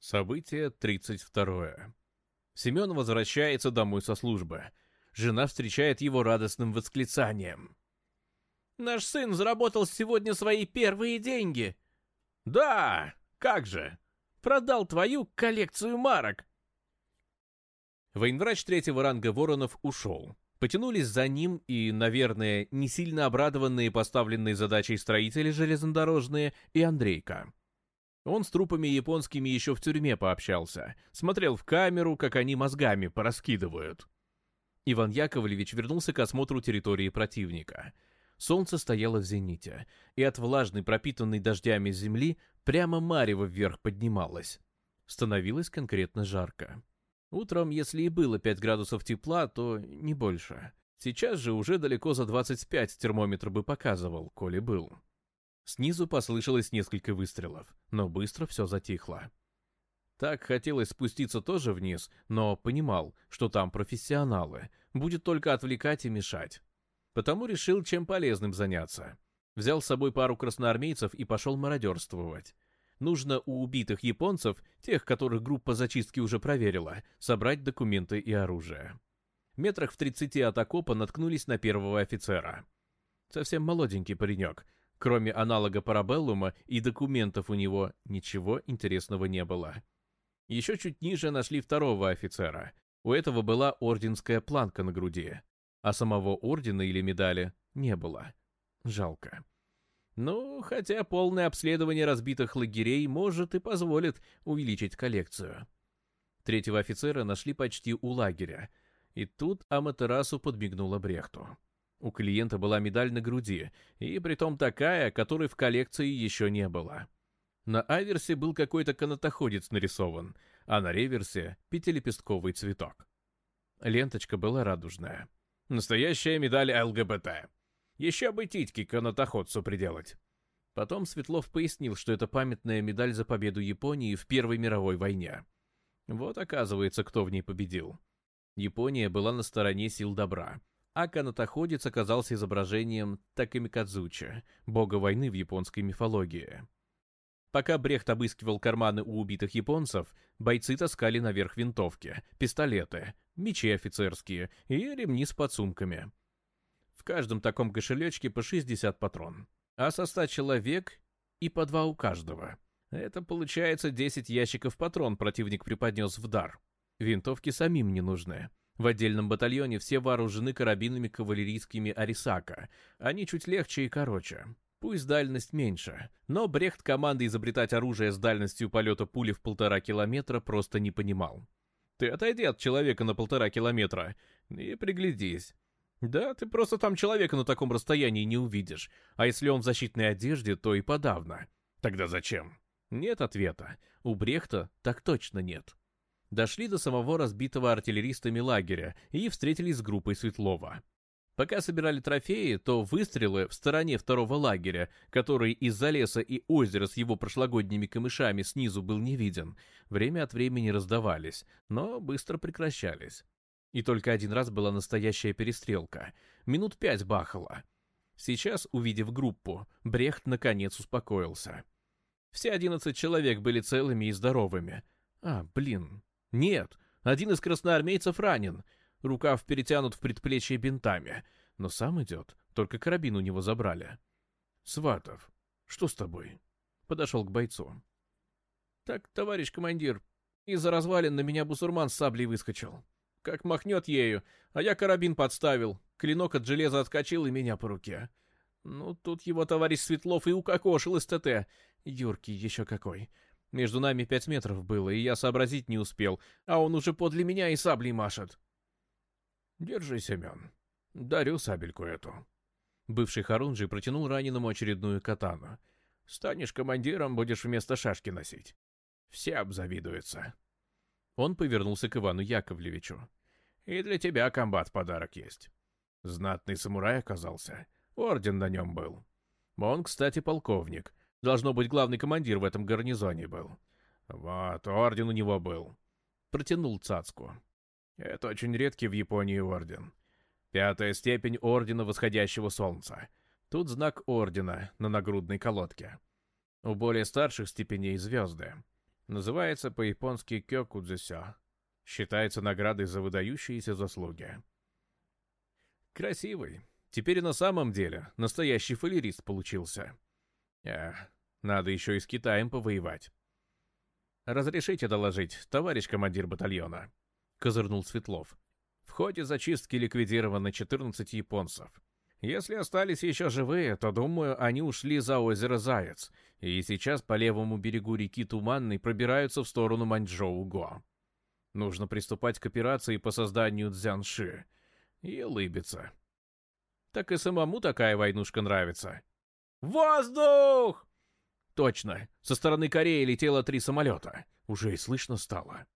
Событие 32. Семен возвращается домой со службы. Жена встречает его радостным восклицанием. «Наш сын заработал сегодня свои первые деньги!» «Да! Как же! Продал твою коллекцию марок!» Военврач третьего ранга Воронов ушел. Потянулись за ним и, наверное, не сильно обрадованные поставленной задачей строители железнодорожные и Андрейка. Он с трупами японскими еще в тюрьме пообщался, смотрел в камеру, как они мозгами пораскидывают. Иван Яковлевич вернулся к осмотру территории противника. Солнце стояло в зените, и от влажной, пропитанной дождями земли прямо марево вверх поднималось. Становилось конкретно жарко. Утром, если и было 5 градусов тепла, то не больше. Сейчас же уже далеко за 25 термометр бы показывал, коли был. Снизу послышалось несколько выстрелов, но быстро все затихло. Так хотелось спуститься тоже вниз, но понимал, что там профессионалы, будет только отвлекать и мешать. Потому решил, чем полезным заняться. Взял с собой пару красноармейцев и пошел мародерствовать. Нужно у убитых японцев, тех, которых группа зачистки уже проверила, собрать документы и оружие. Метрах в 30 от окопа наткнулись на первого офицера. Совсем молоденький паренек, Кроме аналога парабеллума и документов у него ничего интересного не было. Еще чуть ниже нашли второго офицера. У этого была орденская планка на груди, а самого ордена или медали не было. Жалко. Ну, хотя полное обследование разбитых лагерей может и позволит увеличить коллекцию. Третьего офицера нашли почти у лагеря, и тут Аматерасу подмигнула Брехту. У клиента была медаль на груди, и притом такая, которой в коллекции еще не было. На аверсе был какой-то канатоходец нарисован, а на реверсе — пятилепестковый цветок. Ленточка была радужная. Настоящая медаль ЛГБТ. Еще бы титьки канатоходцу приделать. Потом Светлов пояснил, что это памятная медаль за победу Японии в Первой мировой войне. Вот оказывается, кто в ней победил. Япония была на стороне сил добра а канатоходец оказался изображением Такамикадзучи, бога войны в японской мифологии. Пока Брехт обыскивал карманы у убитых японцев, бойцы таскали наверх винтовки, пистолеты, мечи офицерские и ремни с подсумками. В каждом таком кошелечке по 60 патрон, а со 100 человек и по два у каждого. Это получается 10 ящиков патрон противник преподнес в дар. Винтовки самим не нужны. В отдельном батальоне все вооружены карабинами кавалерийскими «Арисака». Они чуть легче и короче. Пусть дальность меньше, но Брехт команды изобретать оружие с дальностью полета пули в полтора километра просто не понимал. Ты отойди от человека на полтора километра и приглядись. Да, ты просто там человека на таком расстоянии не увидишь, а если он в защитной одежде, то и подавно. Тогда зачем? Нет ответа. У Брехта так точно нет дошли до самого разбитого артиллеристами лагеря и встретились с группой Светлова. Пока собирали трофеи, то выстрелы в стороне второго лагеря, который из-за леса и озера с его прошлогодними камышами снизу был не виден, время от времени раздавались, но быстро прекращались. И только один раз была настоящая перестрелка. Минут пять бахало. Сейчас, увидев группу, Брехт наконец успокоился. Все одиннадцать человек были целыми и здоровыми. А, блин, нет, один из красноармейцев ранен. Рукав перетянут в предплечье бинтами. Но сам идет, только карабин у него забрали. Сватов, что с тобой? Подошел к бойцу. Так, товарищ командир, из-за развалин на меня бусурман с саблей выскочил. Как махнет ею, а я карабин подставил. Клинок от железа отскочил и меня по руке. Ну, тут его товарищ Светлов и укокошил из ТТ. Юрки еще какой. Между нами пять метров было, и я сообразить не успел, а он уже подле меня и саблей машет. «Держи, Семен. Дарю сабельку эту». Бывший Харунжи протянул раненому очередную катану. «Станешь командиром, будешь вместо шашки носить. Все обзавидуются». Он повернулся к Ивану Яковлевичу. «И для тебя, комбат, подарок есть. Знатный самурай оказался. Орден на нем был. Он, кстати, полковник. Должно быть, главный командир в этом гарнизоне был. Вот, орден у него был. Протянул Цацку. Это очень редкий в Японии орден. Пятая степень ордена восходящего солнца. Тут знак ордена на нагрудной колодке. У более старших степеней звезды. Называется по-японски кёкудзесё. Считается наградой за выдающиеся заслуги. Красивый. Теперь и на самом деле настоящий фалерист получился. Эх, надо еще и с Китаем повоевать. «Разрешите доложить, товарищ командир батальона», — козырнул Светлов. «В ходе зачистки ликвидировано 14 японцев. Если остались еще живые, то, думаю, они ушли за озеро Заяц, и сейчас по левому берегу реки Туманной пробираются в сторону Маньчжоу-Го. Нужно приступать к операции по созданию Дзянши. И улыбиться. Так и самому такая войнушка нравится. «Воздух!» Точно, со стороны Кореи летело три самолета. Уже и слышно стало.